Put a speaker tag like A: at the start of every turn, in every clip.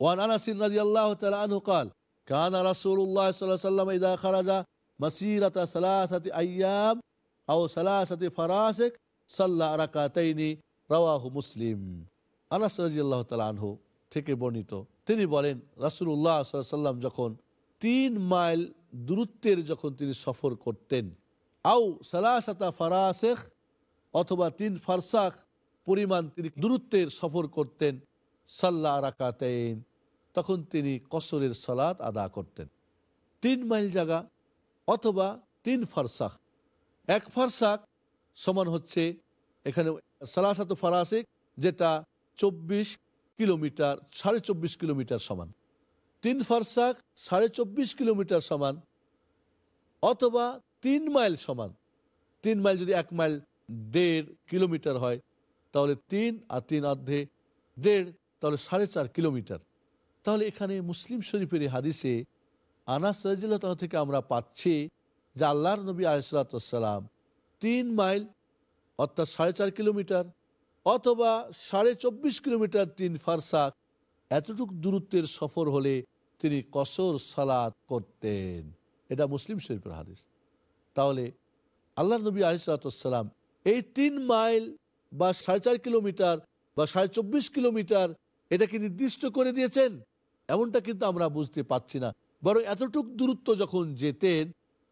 A: One আনাসিন রাদিয়াল্লাহু তাআলা আনহু قال كان رسول الله صلى الله عليه وسلم اذا خرج مسيره ثلاثه ايام او ثلاثه فراسك صلى ركعتين رواه মুসলিম আনাস রাদিয়াল্লাহু তাআলা আনহু থেকে বর্ণিত তিনি বলেন রাসূলুল্লাহ সাল্লাল্লাহু আলাইহি সাল্লাম যখন তিন মাইল দূরত্বের যখন তিনি সফর করতেন আও সালাসাতা ফারাসেখ অথবা তিন ফারসাখ পরিমাণ তিনি দূরত্বের সফর করতেন সাল্লাহ রাকাতেন তখন তিনি কসরের সালাত আদা করতেন। তিন মাইল জায়গা অথবা তিন ফারসাক এক ফারসাক সমান হচ্ছে এখানে সালাসাত ফারাসিক, যেটা চব্বিশ কিলোমিটার, সাড়ে চব্বিশ কিলোমিটার সমান। তিন ফারসাক সাড়ে চব্বিশ কিলোমিটার সমান অথবা তিন মাইল সমান। তিন মাইল যদি এক মাইল দেড় কিলোমিটার হয়, তাহলে তিন আর তিন অর্ধে দেড় তাহলে সাড়ে চার কিলোমিটার। তাহলে এখানে মুসলিম শরীফের হাদিসে আনাস রাজিল্লাহ থেকে আমরা পাচ্ছি যে আল্লাহর নবী আলিসাল্লাম তিন মাইল, অর্থাৎ সাড়ে চার কিলোমিটার অথবা সাড়ে চব্বিশ কিলোমিটার তিন ফারসাক এতটুক দূরত্বের সফর হলে তিনি কসর সালাত করতেন। এটা মুসলিম শরীফের হাদিস। তাহলে আল্লাহ নবী আলিসাল্লাম এই তিন মাইল বা সাড়ে চার কিলোমিটার বা সাড়ে চব্বিশ কিলোমিটার এটা কি নির্দিষ্ট করে দিয়েছেন। এমনটা কিন্তু আমরা বুঝতে পাচ্ছি না। বরং এতটুক দূরত্ব যখন যেতেন,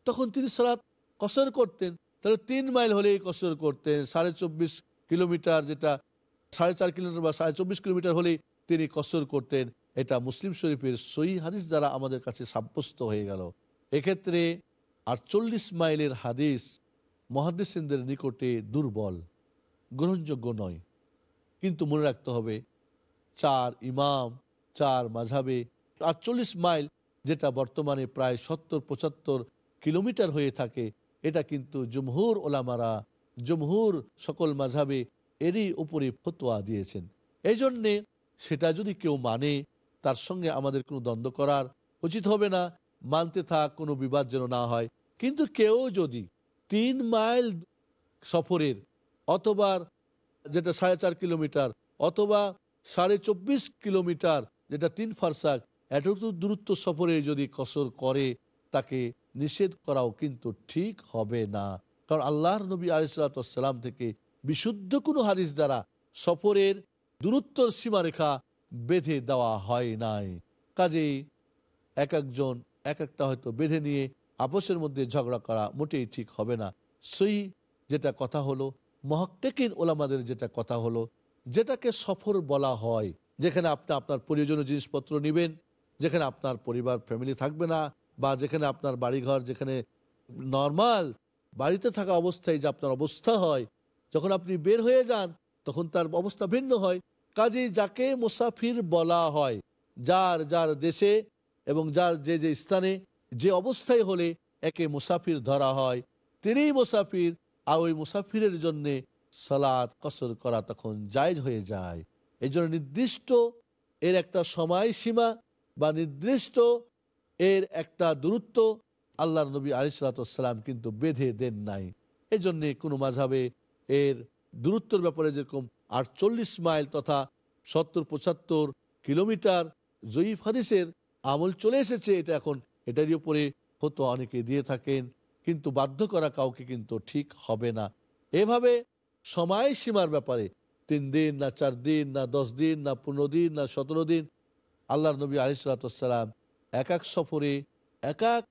A: তখন তিনি সালাত কসর করতেন। তাহলে তিন মাইল হলেই কসর করতেন। সাড়ে চব্বিশ কিলোমিটার যেটা, সাড়ে চার কিলোমিটার বা সাড়ে চব্বিশ কিলোমিটার হলেই তিনি কসর করতেন। এটা মুসলিম শরীফের সই হাদিস দ্বারা আমাদের কাছে সাব্যস্ত হয়ে গেল। এক্ষেত্রে আটচল্লিশ মাইলের হাদিস মহাদিসেনদের নিকটে দুর্বল, গ্রহণযোগ্য নয়। কিন্তু মনে রাখতে হবে চার ইমাম, চার মাঝাবে আটচল্লিশ মাইল, যেটা বর্তমানে প্রায় সত্তর, পঁচাত্তর কিলোমিটার হয়ে থাকে, এটা কিন্তু জমহুর ওলামারা, জমহুর সকল মাঝাবে এরই উপরে ফতোয়া দিয়েছেন। এই জন্যে সেটা যদি কেউ মানে তার সঙ্গে আমাদের কোনো দ্বন্দ্ব করার উচিত হবে না, মানতে থাক, কোনো বিবাদ যেন না হয়। কিন্তু কেউ যদি তিন মাইল সফরের, অথবা যেটা সাড়ে চার কিলোমিটার, অথবা সাড়ে চব্বিশ কিলোমিটার, যেটা তিন ফারসাক এতটুকু দূরত্ব সফরে যদি কসর করে, তাকে নিষেধ করাও কিন্তু ঠিক হবে না। কারণ আল্লাহর নবী আলিসাল্লাম থেকে বিশুদ্ধ কোনো হাদিস দ্বারা সফরের দূরত্বর সীমারেখা বেঁধে দেওয়া হয় নাই। কাজেই এক একজন, এক একটা হয়তো বেঁধে নিয়ে আপোষের মধ্যে ঝগড়া করা মোটেই ঠিক হবে না। সেই যেটা কথা হলো, মহক্কেকিন ওলামাদের যেটা কথা হলো যেটাকে সফর বলা হয়, যেখানে আপনি আপনার প্রয়োজনীয় জিনিসপত্র নেবেন, যেখানে আপনার পরিবার ফ্যামিলি থাকবে না, বা যেখানে আপনার বাড়িঘর, যেখানে নর্মাল বাড়িতে থাকা অবস্থায় যে আপনার অবস্থা হয়, যখন আপনি বের হয়ে যান, তখন তার অবস্থা ভিন্ন হয়। কাজেই যাকে মুসাফির বলা হয়, যার যার দেশে এবং যার যে যে স্থানে যে অবস্থায় হলে একে মুসাফির ধরা হয়। তিনিই মুসাফির, আর ওই মুসাফিরের জন্যে সালাদ কসর করা তখন জায়জ হয়ে যায়। এই জন্য নির্দিষ্ট এর একটা সময়সীমা বা নির্দিষ্ট এর একটা দূরত্ব আল্লাহ নবী আলিসাল্লাম কিন্তু বেঁধে দেন নাই। এই জন্যে কোনো মাঝাবে এর দূরত্বর ব্যাপারে যেরকম আটচল্লিশ মাইল তথা সত্তর, পঁচাত্তর কিলোমিটার জয়ীফ হাদিসের আমল চলে এসেছে, এটা এখন এটারই উপরে হতো অনেকে দিয়ে থাকেন, কিন্তু বাধ্য করা কাউকে কিন্তু ঠিক হবে না। এভাবে সময় সীমার ব্যাপারে। তিন দিন, না চার দিন, না দশ দিন, না পনেরো দিন, না সতেরো দিন। আল্লাহ নবী আলিসাল্লাম এক এক সফরে, এক এক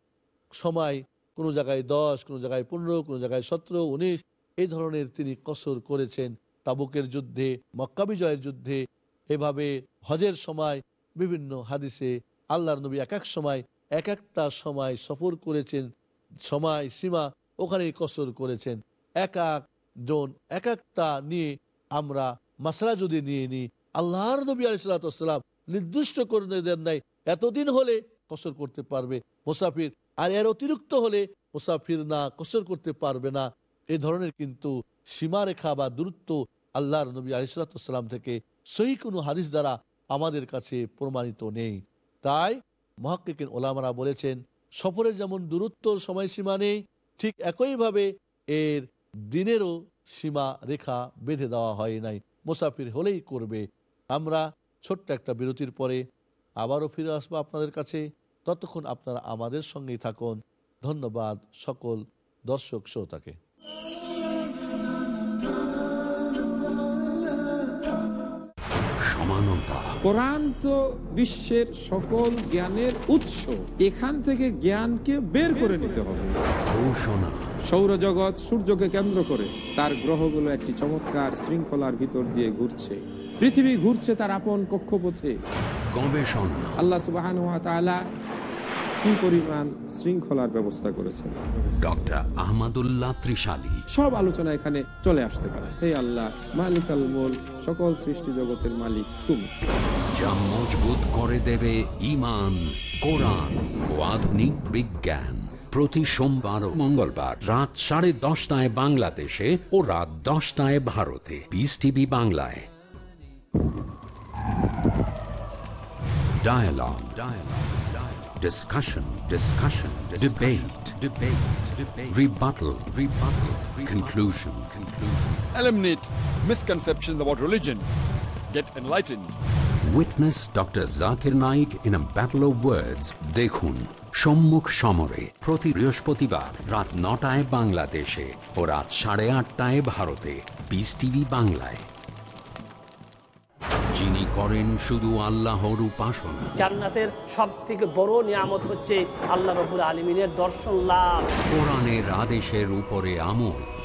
A: সময় কোনো জায়গায় দশ, কোনো জায়গায় পনেরো, কোনো জায়গায় সতেরো, উনিশ, এই ধরনের তিনি কসর করেছেন তাবুকের যুদ্ধে, মক্কা বিজয়ের যুদ্ধে। এভাবে হজের সময় বিভিন্ন হাদিসে আল্লাহর নবী এক এক সময়, এক একটা সময় সফর করেছেন, সময় সীমা ওখানেই কসর করেছেন। এক এক জন এক একটা নিয়ে আমরা মাসলা যদি নিয়ে নিই, আল্লাহর নবী আলিসাল্লাম নির্দিষ্ট করে দেন নাই, এতদিন হলে কসর করতে পারবে মুসাফির, আর এর অতিরিক্ত হলে মুসাফির না কসর করতে পারবে না। এই ধরনের কিন্তু সীমারেখা বা দূরত্ব আল্লাহর নবী আলিসাল্লাম থেকে সহি কোনো হাদিস দ্বারা আমাদের কাছে প্রমাণিত নেই। তাই মহাক্কিন ওলামারা বলেছেন সফরের যেমন দূরত্ব সময়সীমা নেই, ঠিক একইভাবে এর দিনেরও সীমা রেখা বেঁধে দেওয়া হয় নাই। মুসাফির হলেই করবে। আমরা ছোট্ট একটা বিরতির পরে আবারও ফিরে আসব আপনাদের কাছে। ততক্ষণ আপনারা আমাদের সঙ্গেই থাকুন। ধন্যবাদ সকল দর্শক শ্রোতাকে।
B: সমানতা।
C: কোরআন তো বিশ্বের সকল জ্ঞানের উৎস। এখান থেকে জ্ঞানকে বের করে নিতে হবে।
B: ঘোষণা।
C: সৌরজগৎ সূর্যকে কেন্দ্র করে তার গ্রহগুলো একটি চমৎকার শৃঙ্খলার ভিতর দিয়ে ঘুরছে। পৃথিবী ঘুরছে তার আপন কক্ষপথে।
B: গবেষণা।
C: আল্লাহ সুবাহান কি পরিমাণ শৃঙ্খলার ব্যবস্থা করেছেন।
B: ডক্টর আহমদুল্লাহ ত্রিশালী।
C: সব আলোচনা এখানে চলে আসতে পারে। হে আল্লাহ মালিক আল মোল সকল সৃষ্টি জগতের মালিক তুমি।
B: যা মজবুত করে দেবে ইমান কোরআন ও আধুনিক বিজ্ঞান। প্রতি সোমবার ও মঙ্গলবার রাত সাড়ে দশটায় বাংলাদেশে ও রাত দশটায় ভারতে পিস টিভি বাংলায় Dialogue. Dialogue. Dialogue. Discussion. Discussion. Debate. Debate. Debate. Rebuttal. Rebuttal. Conclusion. Conclusion.
D: Eliminate misconceptions about religion. Get enlightened.
B: Of words দেখুন সম্মুখ সমরে প্রতি বৃহস্পতিবার রাত নটায় বাংলাদেশে ও রাত সাড়ে আটটায় ভারতে বিস টিভি বাংলায়। যিনি করেন শুধু আল্লাহর উপাসনা।
E: জান্নাতের সব থেকে বড় নিয়ামত হচ্ছে আল্লাহ রবুল আলমিনের দর্শন লাভ।
B: কোরআনের আদেশের উপরে আমল।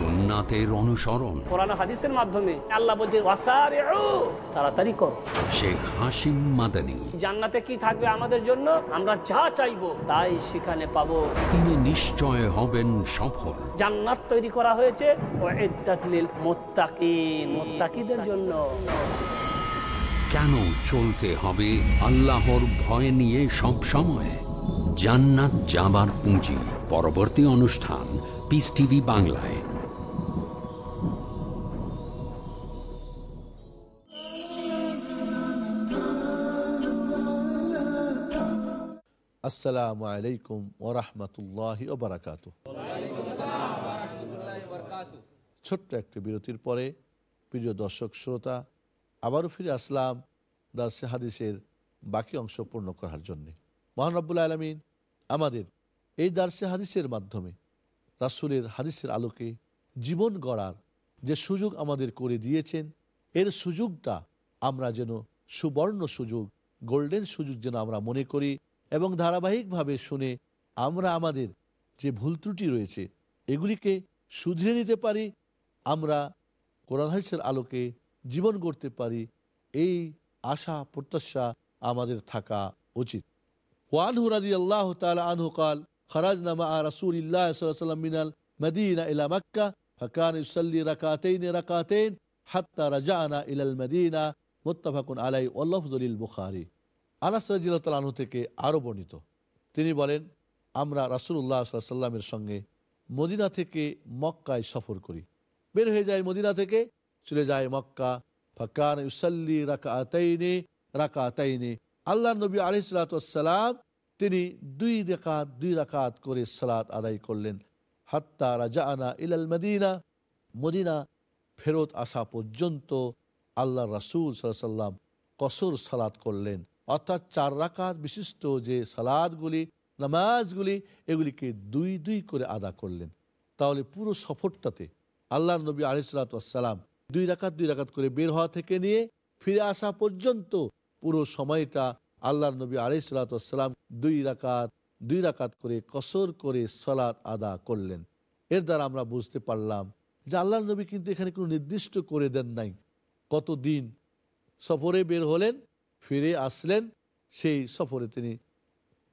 B: সুন্নাতের অনুসরণ।
E: কোরআন হাদিসের মাধ্যমে আল্লাহ তাড়াতাড়ি কর।
B: শেখ হাসিম মাদানী।
E: জান্নাতে কি থাকবে আমাদের জন্য? আমরা যা চাইব তাই সেখানে পাবো।
B: তিনি নিশ্চয় হবেন সফল।
E: জান্নাত তৈরি করা হয়েছে মুত্তাকিন জন্য।
B: কেন চলতে হবে আল্লাহর ভয় নিয়ে সব সময়? জান্নাত যাবার পুঁজি। পরবর্তী অনুষ্ঠান পিস টিভি বাংলায়।
A: আসসালামু আলাইকুম ওরহমতুল্লাহ ওবরাকাত ছোট্ট একটি বিরতির পরে, প্রিয় দর্শক, শ্রোতা, আবারও ফিরে আসলাম দার্সে হাদিসের বাকি অংশ পূর্ণ করার জন্যে। মহানব্বুল আলমিন আমাদের এই দার্সে হাদিসের মাধ্যমে রাসুলের হাদিসের আলোকে জীবন গড়ার যে সুযোগ আমাদের করে দিয়েছেন, এর সুযোগটা আমরা যেন সুবর্ণ সুযোগ, গোল্ডেন সুযোগ যেন আমরা মনে করি এবং ধারাবাহিকভাবে শুনে আমরা আমাদের যে ভুল ত্রুটি রয়েছে, এগুলিকে শুধরে নিতে পারি, আমরা কোরআন হাইসের আলোকে জীবন করতে পারি, এই আশা, প্রত্যাশা আমাদের থাকা উচিত। ওয়ান মিনাল রাকাতেইন হাত্তা ইলাল মোত্তাফাকুন আলাই আল্লাহদুল বুখারি। আনাস রাজিল্লাহ তালাহু থেকে আরও বর্ণিত। তিনি বলেন, আমরা রাসুল্লাহ সাল্লামের সঙ্গে মদিনা থেকে মক্কায় সফর করি। বের হয়ে যায় মদিনা থেকে, চলে যায় মক্কা। ফাকান ইউসাল্লি রাকা আতাইনে রাকা আতাইনে আল্লাহ নবী আলিসালাম তিনি দুই রেখাত দুই রাকাত করে সালাত আদায় করলেন। হাত্তা রাজা আনা ইলাল মদিনা মদিনা ফেরত আসা পর্যন্ত আল্লাহ রাসুল সাল্লাম কসর সালাত করলেন। অর্থাৎ চার রাকাত বিশিষ্ট যে সালাদগুলি, নামাজগুলি, এগুলিকে দুই দুই করে আদা করলেন। তাহলে পুরো সফরটাতে আল্লাহ নবী আলিসালাম দুই রাকাত দুই রাকাত করে বের হওয়া থেকে নিয়ে ফিরে আসা পর্যন্ত পুরো সময়টা আল্লাহ নবী আলিসালাম দুই রাকাত দুই রাকাত করে কসর করে সলাৎ আদা করলেন। এর দ্বারা আমরা বুঝতে পারলাম যে আল্লাহ নবী কিন্তু এখানে কোনো নির্দিষ্ট করে দেন নাই। কতদিন সফরে বের হলেন ফিরে আসলেন, সেই সফরে তিনি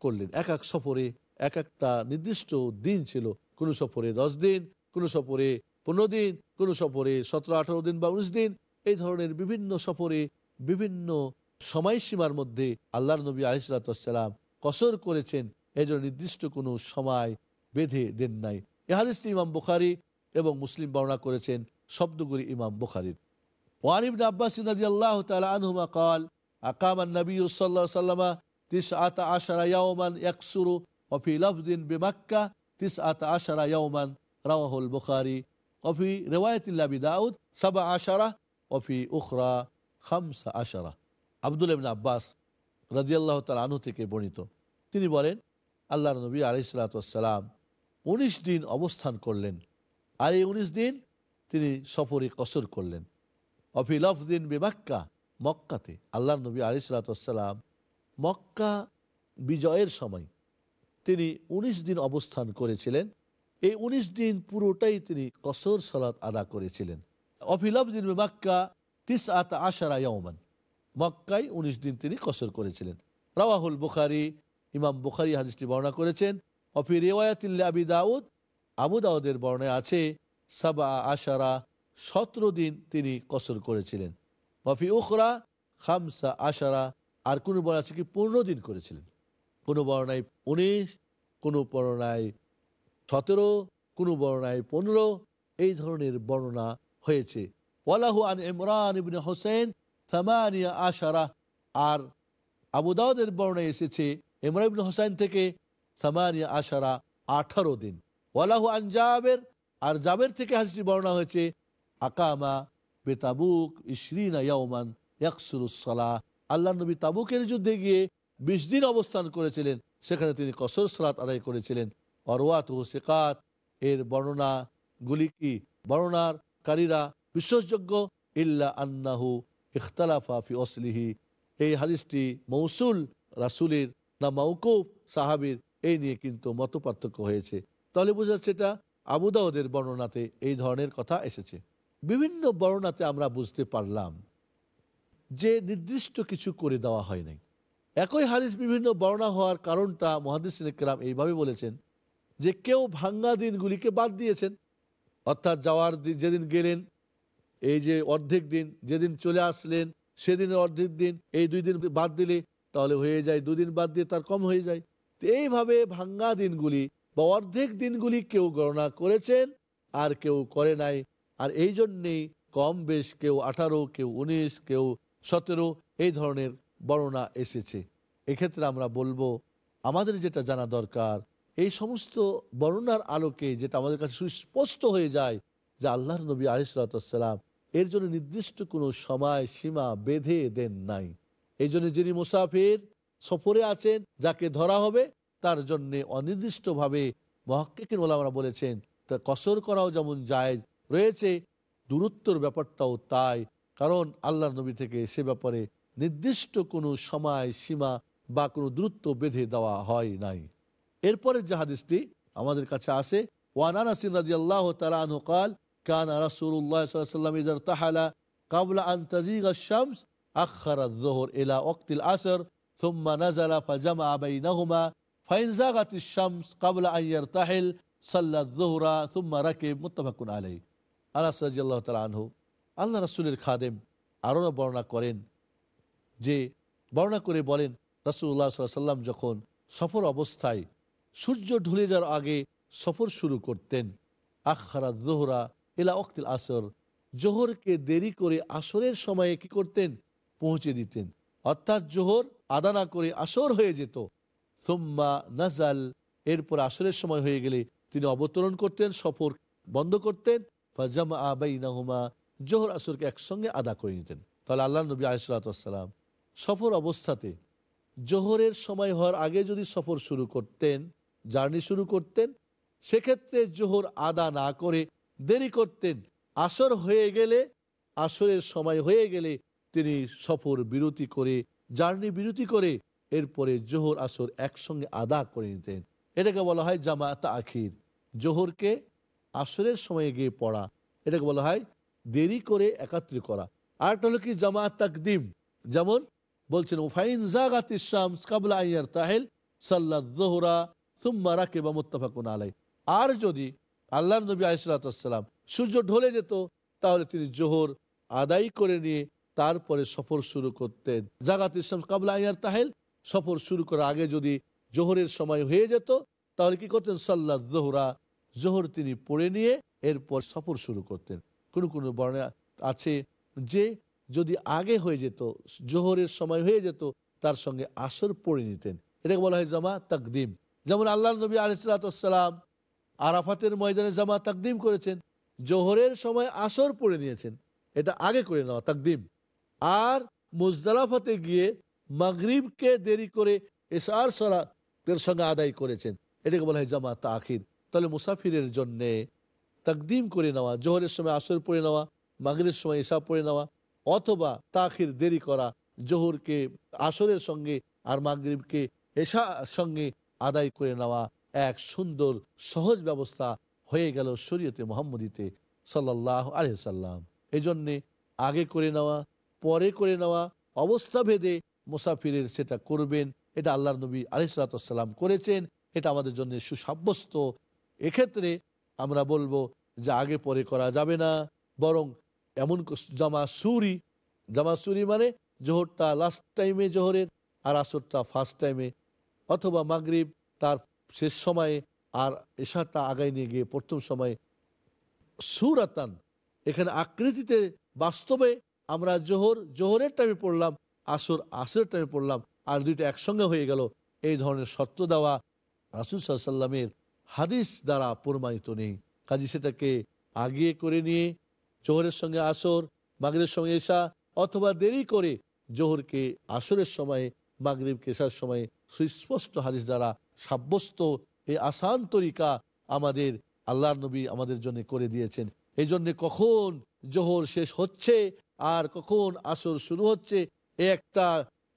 A: করলেন। এক এক সফরে এক একটা নির্দিষ্ট দিন ছিল। কোনো সফরে দশ দিন, কোনো সফরে পনেরো দিন, কোনো সফরে সতেরো, আঠারো দিন বা উনিশ দিন। এই ধরনের বিভিন্ন সফরে বিভিন্ন সময়সীমার মধ্যে আল্লাহ নবী আলিসালাম কসর করেছেন। এজন্য নির্দিষ্ট কোনো সময় বেঁধে দেন নাই। এহাদিসটি ইমাম বুখারি এবং মুসলিম বর্ণনা করেছেন, শব্দগুলি ইমাম বুখারির। ওয়ানিবিন আব্বাস নদী আল্লাহ তালা আনহুমা কাল আকামান নবী সাল্লাহ সাল্লামা তিস আতা আশারা ইয়াওমান ইয়াকসুরু অফি লফদিন বেমাক্কা তিস আতা আশারা ইয়াওমান রাওয়াহুল বুখারি অফি রেওয়ায়তিল্লাবি দাউদ সাবা আশারা অফি উখরা খামসা আশারা আবদুল আব্বাস রাজিয়াল্লাহ তাল আনু বর্ণিত। তিনি বলেন আল্লাহ নবী আলাইসালাতাম উনিশ দিন অবস্থান করলেন। আর এই উনিশ দিন তিনি সফরে কসর করলেন। অফি লফদিন বেমাক্কা মক্কাতে আল্লাহ নবী আলিসালাম মক্কা বিজয়ের সময় তিনি ১৯ দিন অবস্থান করেছিলেন। এই ১৯ দিন পুরোটাই তিনি কসর সালাত আদা করেছিলেন। অফিলফদিন মাক্কা তিস আত আশারা ইয়মান মক্কায় ১৯ দিন তিনি কসর করেছিলেন। রাওয়াহুল বুখারি, ইমাম বুখারি হাদিসটি বর্ণনা করেছেন অফি রেওয়ায়াতিল্লা আবি দাউদ, আবু দাউদের বর্ণায় আছে সাবা আশারা সতেরো দিন তিনি কসর করেছিলেন। অফি উখরা খামসা আশারা। আর কোনো বর্ণা আছে কি পনেরো দিন করেছিলেন? কোনো বর্ণায় উনিশ, কোনো বর্ণায় সতেরো, কোনো বর্ণায় পনেরো, এই ধরনের বর্ণনা হয়েছে। ওয়ালাহু আন ইমরান ইবনে হোসেন থামানিয়া আশারা। আর আবু দাউদের বর্ণায় এসেছে ইমরান ইবনে হোসেন থেকে থামানিয়া আশারা আঠারো দিন। ওয়ালাহু আন জাবের। আর জাবের থেকে হাসি বর্ণনা হয়েছে আকামা বেতাবুক ইশরিনা ইয়াউমান ইয়াকসুরুসলা আল্লাহ নবী তাবুকের যুদ্ধে গিয়ে বিশ দিন অবস্থান করেছিলেন। সেখানে তিনি কসর সালাত আদায় করেছিলেন। অরওয়াত ও সেকাত, এর বর্ণনা গুলি কি? বর্ণনাকারীরা বিশ্বাসযোগ্য? ইল্লা আন্নাহু ইখতালাফা ফি অসলিহি। এই হাদিসটি মৌসুল রাসুলের না মৌকুফ সাহাবির, এই নিয়ে কিন্তু মত হয়েছে। তাহলে বোঝা যাচ্ছে এটা আবুদাউদের বর্ণনাতে এই ধরনের কথা এসেছে। বিভিন্ন বর্ণনাতে আমরা বুঝতে পারলাম যে নির্দিষ্ট কিছু করে দেওয়া হয় নাই। একই হাদিস বিভিন্ন বর্ণনা হওয়ার কারণটা মহাদিস কেরাম এইভাবে বলেছেন যে কেউ ভাঙ্গা দিনগুলিকে বাদ দিয়েছেন। অর্থাৎ যাওয়ার দিন- যেদিন গেলেন, এই যে অর্ধেক দিন, যেদিন চলে আসলেন, সেদিনের অর্ধেক দিন, এই দুই দিন বাদ দিলে তাহলে হয়ে যায়, দুদিন বাদ দিয়ে তার কম হয়ে যায়। এইভাবে ভাঙ্গা দিনগুলি বা অর্ধেক দিনগুলি কেউ গণনা করেছেন আর কেউ করে নাই। আর এই জন্যেই কম বেশ কেউ আঠারো, কেউ উনিশ, কেউ সতেরো এই ধরনের বর্ণনা এসেছে। এক্ষেত্রে আমরা বলব, আমাদের যেটা জানা দরকার, এই সমস্ত বর্ণনার আলোকে যেটা আমাদের কাছে সুস্পষ্ট হয়ে যায়, যে আল্লাহর নবী আলিসাল্লাম এর জন্য নির্দিষ্ট কোনো সময়, সীমা, বেঁধে দেন নাই। এই জন্য যিনি মুসাফির সফরে আছেন, যাকে ধরা হবে, তার জন্যে অনির্দিষ্টভাবে মহাক্কিন ওলামারা বলেছেন, তা কসর করাও যেমন জায়েজ রয়েছে দূরত্বর ব্যাপারটাও তাই কারণ আল্লাহ নবী থেকে সে ব্যাপারে নির্দিষ্ট কোনো সময় সীমা বা কোনো দূরত্ব বেঁধে দেওয়া হয় নাই এরপরে যে হাদিসটি আমাদের কাছে আসে ওয়ানান আসিন রাজি আল্লাহ তালু কাল কান রাসুল্লাহ সাল্লাম ইজার তাহালা কাবলা আন তাজিগ শামস আখর জোহর ইলা ওক্তিল আসর ثم نزل فجمع بينهما فإن زاغت الشمس قبل أن يرتحل صلى الظهر ثم ركب متفق عليه আনাস রাজিয়াল্লাহ তালা আনহু, আল্লাহ রাসুলের খাদেম আরও বর্ণনা করেন যে, বর্ণনা করে বলেন রাসুল্লাহ সাল্লাম যখন সফর অবস্থায় সূর্য ঢুলে যাওয়ার আগে সফর শুরু করতেন, আখারা জোহরা এলা অক্তিল আসর, জোহরকে দেরি করে আসরের সময়ে কি করতেন? পৌঁছে দিতেন। অর্থাৎ জোহর আদা না করে আসর হয়ে যেত। সোম্মা নাজাল, এরপর আসরের সময় হয়ে গেলে তিনি অবতরণ করতেন, সফর বন্ধ করতেন জোহর আসরকে একসঙ্গে আদা করে নিতেন। তাহলে আল্লাহ নবী আলিসাল্লাম সফর অবস্থাতে জোহরের সময় হওয়ার আগে যদি সফর শুরু করতেন, জার্নি শুরু করতেন, সেক্ষেত্রে জোহর আদা না করে দেরি করতেন। আসর হয়ে গেলে, আসরের সময় হয়ে গেলে তিনি সফর বিরতি করে, জার্নি বিরতি করে এরপরে জোহর আসর একসঙ্গে আদা করে নিতেন। এটাকে বলা হয় জামাত আখির। জোহরকে আসরের সময়ে গিয়ে পড়া। এটাকে বলা হয় দেরি করে একাত্রিত করা। আরেকটা হলো কি? জামাত তাকদিম। যেমন বলছেন ওফাইন জাগাত শামস কাবলা আইয়ার তাহেল সাল্লা জোহরা সুম্মা রাকে বা মুত্তাফাকুন আলাই আর যদি আল্লাহ নবী আলিসাল্লাম সূর্য ঢলে যেত, তাহলে তিনি জোহর আদায় করে নিয়ে তারপরে সফর শুরু করতেন। জাগাত ইসলাম কাবলা আইয়ার তাহেল সফর শুরু করার আগে যদি জোহরের সময় হয়ে যেত, তাহলে কি করতেন? সাল্লা জোহরা জোহর তিনি পড়ে নিয়ে এরপর সফর শুরু করতেন। কোন কোন বর্ণে আছে যে, যদি আগে হয়ে যেত, জোহরের সময় হয়ে যেত, তার সঙ্গে আসর পড়ে নিতেন। এটাকে বলা হয় জামা তাকদিম। যেমন আল্লাহ নবী আলিসাল্লাম আরাফাতের ময়দানে জামা তাকদিম করেছেন, জোহরের সময় আসর পড়ে নিয়েছেন। এটা আগে করে নেওয়া তাকদিম। আর মুজদালাফাতে গিয়ে মাগরিবকে দেরি করে এসার সলাতের সঙ্গে আদায় করেছেন। এটাকে বলা হয় জামা তাখির। তাহলে মুসাফিরের জন্যে তাকদিম করে নেওয়া, জোহরের সময় আসর পড়ে নেওয়া মাগরের সময় এসা পড়ে নেওয়া, অথবা তাখির দেরি করা, জোহরকে, আসরের সঙ্গে আর মাগরিবকে এসা সঙ্গে আদায় করে নেওয়া এক সুন্দর, সহজ ব্যবস্থা হয়ে গেল শরীয়তে মোহাম্মদীতে সাল্লাহ আলহাম এই জন্যে আগে করে নেওয়া, পরে করে নেওয়া, অবস্থা ভেদে মুসাফিরের সেটা করবেন, এটা আল্লাহর নবী আলিসাল্লাম করেছেন, এটা আমাদের জন্য সুসাব্যস্ত এক্ষেত্রে আমরা বলব যে আগে পরে করা যাবে না, বরং এমন জামা সুরি জামা সুরি মানে জোহরটা লাস্ট টাইমে জোহরের আর আসরটা ফার্স্ট টাইমে অথবা মাগরিব তার শেষ সময়ে আর এশাটা আগায় নিয়ে গিয়ে প্রথম সময়ে। সুরাতান, এখানে আকৃতিতে বাস্তবে আমরা জোহর, জোহরের টাইমে পড়লাম, আসর, আসরের টাইমে পড়লাম, আর দুইটা একসঙ্গে হয়ে গেল। এই ধরনের সত্য দেওয়া রাসুল সাল্লামের হাদিস দ্বারা প্রমাণিত নেই। কাজী সেটাকে আগিয়ে করে নিয়ে জোহরের সঙ্গে আসর মাগরের সঙ্গে এসা অথবা দেরি করে জোহরকে আসরের সময়ে মাগরিবকে কেশার সময়ে সুস্পষ্ট হাদিস দ্বারা সাব্যস্ত এই আসান তরিকা আমাদের আল্লাহর নবী আমাদের জন্য করে দিয়েছেন। এই জন্যে কখন জোহর শেষ হচ্ছে আর কখন আসর শুরু হচ্ছে একটা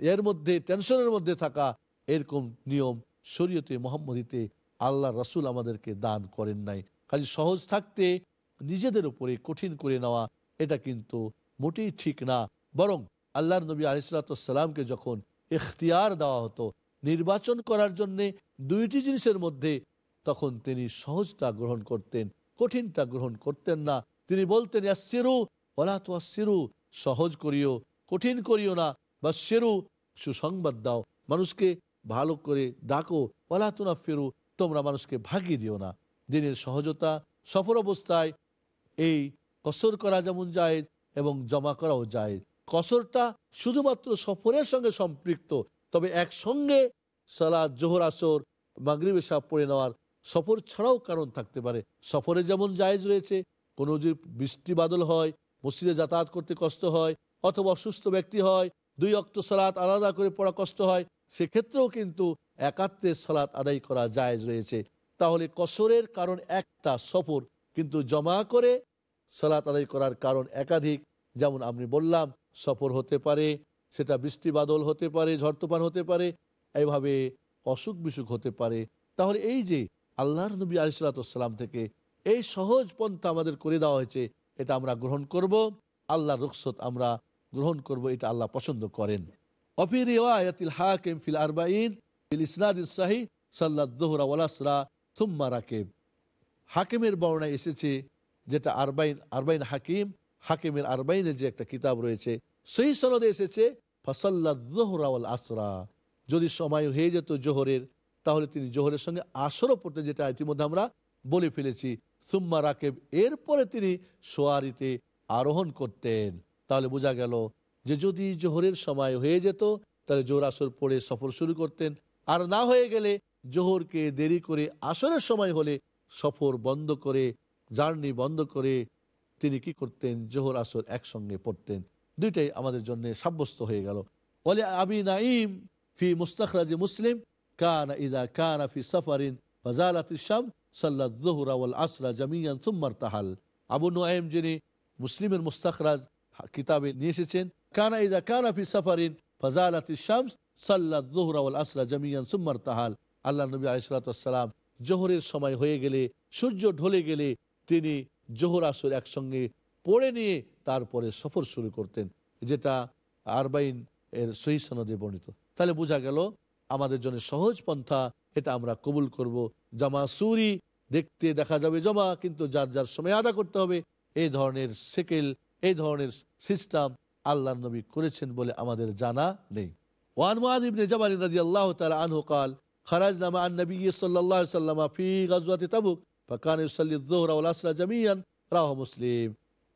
A: এর মধ্যে, টেনশনের মধ্যে থাকা এরকম নিয়ম শরীয়তে, মোহাম্মদীতে আল্লাহ রাসূল আমাদেরকে দান করেন নাই। কাজে সহজ থাকতে নিজেদের উপরে কঠিন করে নেওয়া, এটা কিন্তু মোটেই ঠিক না। বরং আল্লাহর নবী আলিসালামকে যখন এখতিয়ার দেওয়া হতো, নির্বাচন করার জন্যে দুইটি জিনিসের মধ্যে, তখন তিনি সহজটা গ্রহণ করতেন, কঠিনটা গ্রহণ করতেন না। তিনি বলতেন ইয়াসিরু ওলা তো সিরু সহজ করিও, কঠিন করিও না। বা সেরু সুসংবাদ দাও। মানুষকে ভালো করে ডাকো। ওলা তুনা ফেরু তোমরা মানুষকে ভাগিয়ে দিও না। দিনের সহজতা সফর অবস্থায় এই কসর করা যেমন যায় এবং জমা করাও যায় কসরটা শুধুমাত্র সফরের সঙ্গে সম্পৃক্ত, তবে একসঙ্গে সালাদ জোহর, আসর, মাগরিবে সাপ পড়ে নেওয়ার সফর ছাড়াও কারণ থাকতে পারে। সফরে যেমন জায়েজ রয়েছে, কোনো যদি বৃষ্টি বাদল হয়, মসজিদে যাতায়াত করতে কষ্ট হয় অথবা অসুস্থ ব্যক্তি হয়, দুই অক্ত সালাত আলাদা করে পড়া কষ্ট হয়, সেক্ষেত্রেও কিন্তু একাত্রের সালাত আদায় করা জায়েজ রয়েছে। তাহলে কসরের কারণ একটা সফর, কিন্তু জমা করে সালাত আদায় করার কারণ একাধিক। যেমন আমি বললাম, সফর হতে পারে, সেটা বৃষ্টি বাদল হতে পারে, ঝড় তুফান হতে পারে এইভাবে অসুখ বিসুখ হতে পারে। তাহলে এই যে আল্লাহর নবী আলিসাল্লাম থেকে এই সহজ পন্থা আমাদের করে দেওয়া হয়েছে, এটা আমরা গ্রহণ করব, আল্লাহর রুখসত আমরা গ্রহণ করব, এটা আল্লাহ পছন্দ করেন। অফি রিওয়ায়াতিল হাকিম ফিল আরবাইন রাকেব। হাকিমের বর্ণায় এসেছে যেটা আরবাইন আরবাইন হাকিম, হাকিমের আরবাইনের যে একটা কিতাব রয়েছে, সেই সনদে এসেছে ফসল্লা জোহরাওয়াল আসরা। যদি সময় হয়ে যেত জোহরের, তাহলে তিনি জোহরের সঙ্গে আসরও পড়তে যেটা ইতিমধ্যে আমরা বলে ফেলেছি। সুম্মা রাকেব এরপরে তিনি সোয়ারিতে আরোহণ করতেন। তাহলে বোঝা গেল যে যদি জোহরের সময় হয়ে যেত, তাহলে জোহর আসর পড়ে সফর শুরু করতেন। আর না হয়ে গেলে জোহরকে দেরি করে আসরের সময় হলে সফর বন্ধ করে, জার্নি বন্ধ করে তিনি কি করতেন? জোহর আসর একসঙ্গে পড়তেন। দুইটাই আমাদের জন্য সাব্যস্ত হয়ে গেল। বলে, আবি নাইম ফি মুস্তাখরাজি মুসলিম, কানা ইদা কানা ফি সাফারিন ফাজালাত শাম সাল্লাত যুহরা আসরা জামিয়ান সুম্মার তাহাল আবু নুআইম যিনি মুসলিমের মুস্তাখরাজ কিতাবে নিয়ে এসেছেন, কানা ইদা কানা ফি সাফারিন জোহরের সময় হয়ে গেলে, সূর্য ঢলে গেলে তিনি জোহর আসর একসঙ্গে পড়ে নিয়ে তারপরে সফর শুরু করতেন, যেটা আরবাইন এর সহি বর্ণিত। তাহলে বোঝা গেল আমাদের জন্য সহজ পন্থা, এটা আমরা কবুল করব। জামা সুরি দেখতে দেখা যাবে জমা, কিন্তু যার যার সময় আদা করতে হবে, এই ধরনের সেকেল, এই ধরনের সিস্টেম আল্লাহ নবী করেছেন বলে আমাদের জানা নেই ওয়ান মুআদ ইবনে জাবাল রাদিয়াল্লাহু তাআলা আনহু قال خرجنا مع النبي صلى الله عليه وسلم في غزوة تبوك فكان يصلي الظهر والعصر جميعا রাহ মুসলিম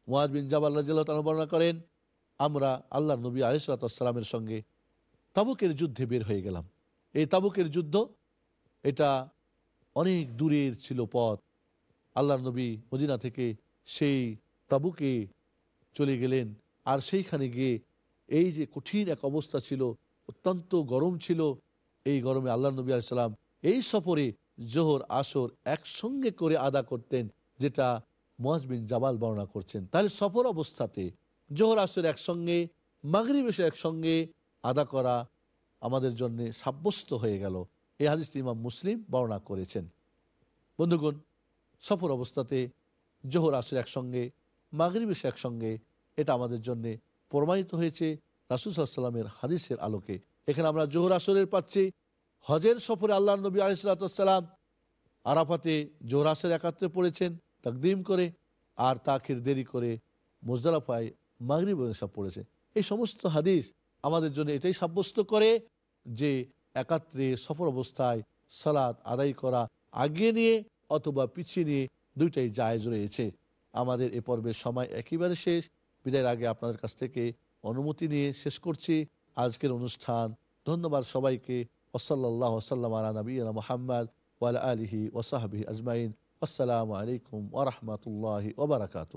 A: মুয়াজ বিন জাবাল রাদিয়াল্লাহু তাআলা বর্ণনা করেন আমরা আল্লাহর নবী আলাইহিসসালামের সঙ্গে তাবুকের যুদ্ধে বের হয়ে গেলাম এই তাবুকের যুদ্ধ এটা অনেক দূরের ছিল পথ আল্লাহর নবী মদিনা থেকে সেই তাবুকে চলে গেলেন আর সেইখানে গিয়ে এই যে কঠিন এক অবস্থা ছিল, অত্যন্ত গরম ছিল, এই গরমে আল্লাহ নবী আলাইসাল্লাম এই সফরে জোহর, আসর একসঙ্গে করে আদা করতেন, যেটা মহাজবিন জাবাল বর্ণনা করছেন। তাহলে সফর অবস্থাতে জোহর, আসর একসঙ্গে, মাগরিব, এসে একসঙ্গে আদা করা আমাদের জন্য সাব্যস্ত হয়ে গেল। এই হাদিস ইমাম মুসলিম বর্ণনা করেছেন। বন্ধুগণ, সফর অবস্থাতে জোহর, আসর একসঙ্গে, মাগরিব, এসে একসঙ্গে এটা আমাদের জন্য প্রমাণিত হয়েছে রাসুল সাল্লামের হাদিসের আলোকে। এখানে আমরা জোহর আসরের পাচ্ছি, হজের সফরে আল্লাহ নবী আলিসাল্লাম আরাফাতে জোহর আসর একাত্রে পড়েছেন, তাকদিম করে আর তাখির দেরি করে মোজালাফায় মাগরিব সব পড়েছে। এই সমস্ত হাদিস আমাদের জন্য এটাই সাব্যস্ত করে যে একাত্রে সফর অবস্থায় সালাদ আদায় করা আগিয়ে নিয়ে অথবা পিছিয়ে নিয়ে দুইটাই জায়জ রয়েছে। আমাদের এ পর্বের সময় একেবারে শেষ। বিদায়ের আগে আপনাদের কাছ থেকে অনুমতি নিয়ে শেষ করছি। আজকের অনুষ্ঠান, ধন্যবাদ সবাইকে। ওসল্লাহ ওসাল্লাম আলা নবীনা মোহাম্মদ ওয়ালা আলিহি ওসাহাবি আজমাইন। আসসালামু আলাইকুম ওরহমতুল্লাহ ওবরাকাতু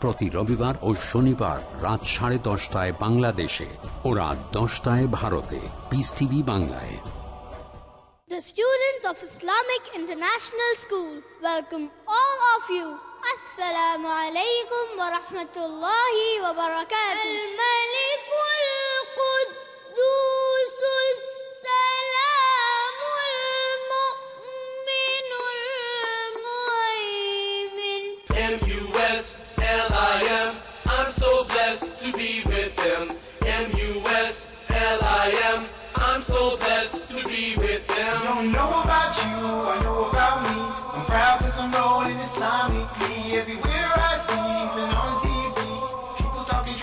B: প্রতি রবিবার ও শনিবার রাত সাড়ে দশটায় বাংলাদেশে ও রাত দশটায় ভারতে পিস টিভি বাংলায়
F: The students of Islamic International School welcome all of you. Assalamu alaikum wa rahmatullahi wa barakatuh.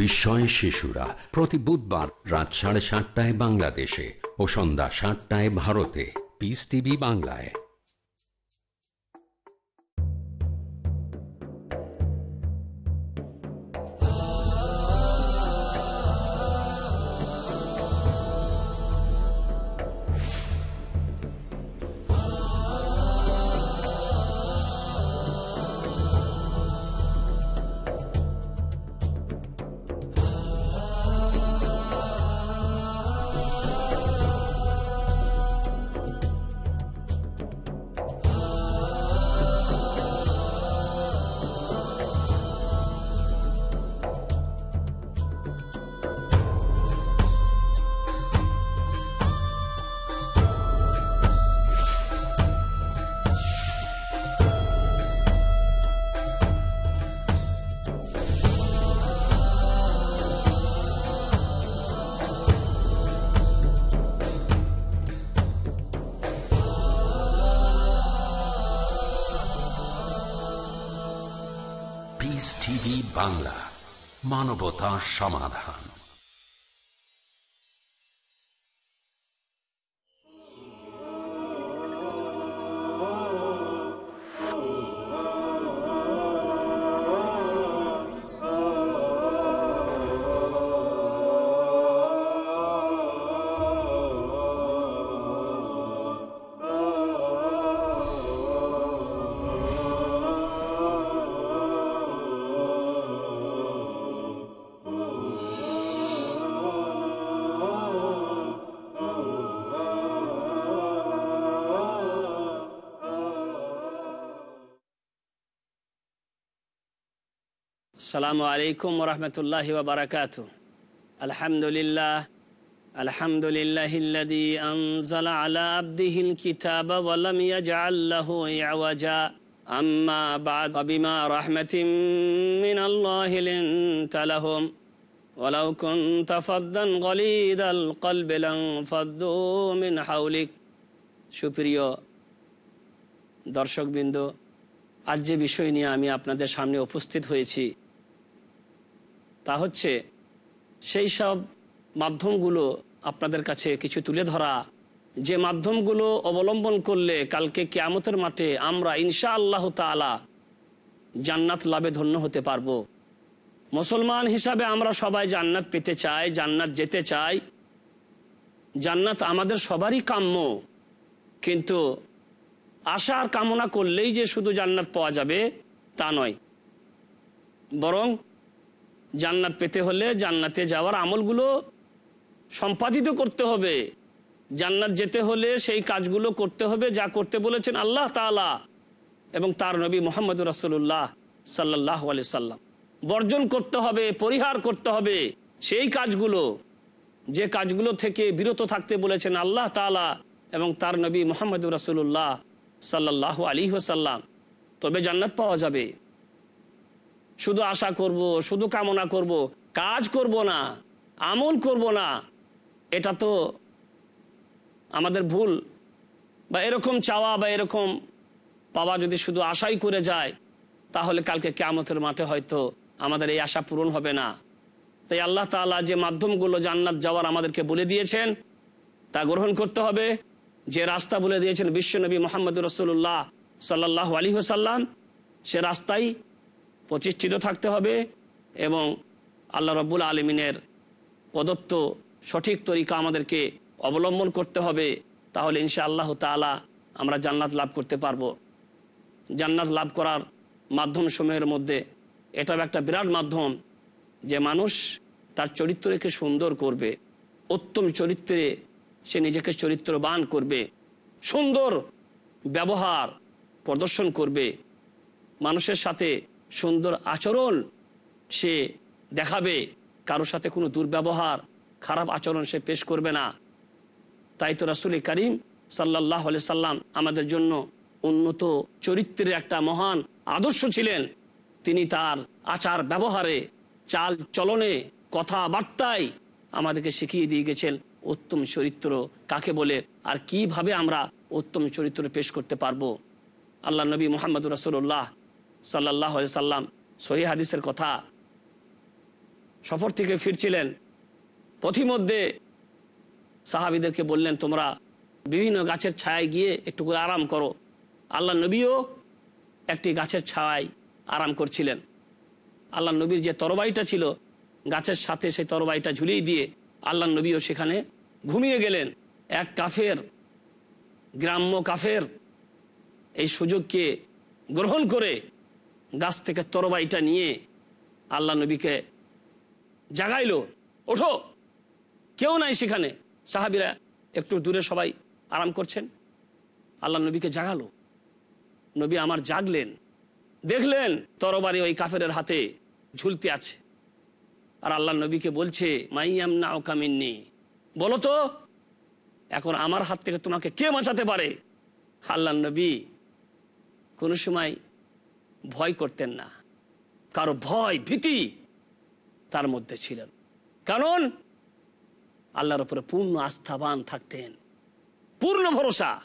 B: বিস্ময় শিশুরা প্রতি বুধবার রাত সাড়ে সাতটায় বাংলাদেশে ও সন্ধ্যা সাতটায় ভারতে। পিস টিভি বাংলায়। বাংলা মানবতা সমাধান।
E: আসসালামু আলাইকুম রহমতুল্লাহ বারকাত আলহামদুলিল্লাহ আলহামদুলিল্লাহ الذي أنزل على عبده الكتاب ولم يجعل له عوجا أما بعد فبما رحمة من الله لنت لهم ولو كنت فظا غليظ القلب لانفضوا من حولك সুপ্রিয় দর্শকবৃন্দ আজ যে বিষয় নিয়ে আমি আপনাদের সামনে উপস্থিত হয়েছি তা হচ্ছে সেই সব মাধ্যমগুলো আপনাদের কাছে কিছু তুলে ধরা। যে মাধ্যমগুলো অবলম্বন করলে কালকে কেয়ামতের মাঠে আমরা ইনশা আল্লাহ তালা জান্নাত লাভে ধন্য হতে পারব। মুসলমান হিসাবে আমরা সবাই জান্নাত পেতে চাই, জান্নাত যেতে চাই। জান্নাত আমাদের সবারই কাম্য। কিন্তু আশার কামনা করলেই যে শুধু জান্নাত পাওয়া যাবে তা নয়। বরং জান্নাত পেতে হলে জান্নাতে যাওয়ার আমলগুলো সম্পাদিত করতে হবে। জান্নাত যেতে হলে সেই কাজগুলো করতে হবে, যা করতে বলেছেন আল্লাহ তালা এবং তার নবী মোহাম্মদ রাসুল্লাহ সাল্লাহ আলি সাল্লাম। বর্জন করতে হবে, পরিহার করতে হবে সেই কাজগুলো। যে কাজগুলো থেকে বিরত থাকতে বলেছেন আল্লাহ তালা এবং তার নবী মোহাম্মদ রাসুল্লাহ সাল্লাহ আলী সাল্লাম তবে জান্নাত পাওয়া যাবে। শুধু আশা করব, শুধু কামনা করব, কাজ করব না, আমল করব না, এটা তো আমাদের ভুল। বা এরকম চাওয়া বা এরকম পাওয়া যদি শুধু আশাই করে যায়, তাহলে কালকে কেয়ামতের মাঠে হয়তো আমাদের এই আশা পূরণ হবে না। তাই আল্লাহ তালা যে মাধ্যমগুলো জান্নাত যাওয়ার আমাদেরকে বলে দিয়েছেন, তা গ্রহণ করতে হবে। যে রাস্তা বলে দিয়েছেন বিশ্বনবী মোহাম্মদ রসুল্লাহ সাল্লাহ আলী সাল্লাম সে রাস্তাই প্রতিষ্ঠিত থাকতে হবে এবং আল্লাহ রব্বুল আলমিনের প্রদত্ত সঠিক তরিকা আমাদেরকে অবলম্বন করতে হবে, তাহলে ইনশা আল্লাহ তালা আমরা জান্নাত লাভ করতে পারব। জান্নাত লাভ করার মাধ্যম সমূহের মধ্যে এটাও একটা বিরাট মাধ্যম যে মানুষ তার চরিত্রকে সুন্দর করবে, উত্তম চরিত্রে সে নিজেকে চরিত্রবান করবে, সুন্দর ব্যবহার প্রদর্শন করবে, মানুষের সাথে সুন্দর আচরণ সে দেখাবে। কারোর সাথে কোনো দুর্ব্যবহার, খারাপ আচরণ সে পেশ করবে না। তাই তো রাসুল করিম সাল্লাহ সাল্লাম আমাদের জন্য উন্নত চরিত্রের একটা মহান আদর্শ ছিলেন। তিনি তার আচার ব্যবহারে, চাল চলনে, কথাবার্তায় আমাদেরকে শিখিয়ে দিয়ে গেছেন উত্তম চরিত্র কাকে বলে আর কীভাবে আমরা উত্তম চরিত্র পেশ করতে পারব। আল্লাহ নবী মোহাম্মদ রসুল্লাহ সাল্লাহ সাল্লাম সহি হাদিসের কথা সফর থেকে ফিরছিলেন। পথিমধ্যে সাহাবিদেরকে বললেন, তোমরা বিভিন্ন গাছের ছায় গিয়ে একটু করে আরাম করো। আল্লাহ নবীও একটি গাছের ছায় আরাম করছিলেন। আল্লাহ নবীর যে তরবাইটা ছিল, গাছের সাথে সেই তরবাইটা ঝুলিয়ে দিয়ে আল্লাহ নবীও সেখানে ঘুমিয়ে গেলেন। এক কাফের, গ্রাম্য কাফের এই সুযোগকে গ্রহণ করে গাছ থেকে তরবাইটা নিয়ে আল্লাহ নবীকে জাগাইলো। ওঠো। কেউ নাই সেখানে। সাহাবিরা একটু দূরে সবাই আরাম করছেন। আল্লাহ নবীকে জাগালো। নবী আমার জাগলেন। দেখলেন তরবারি ওই কাফের হাতে ঝুলতে আছে। আর আল্লাহ নবীকে বলছে মাইয়াম না ওকামিননি বলো তো, এখন আমার হাত থেকে তোমাকে কে বাঁচাতে পারে? আল্লাহ নবী কোনো সময় ভয় করতেন না। কারও ভয়, ভীতি তার মধ্যে ছিলেন কারণ আল্লাহর উপরে পূর্ণ আস্থাবান থাকতেন। পূর্ণ ভরসা।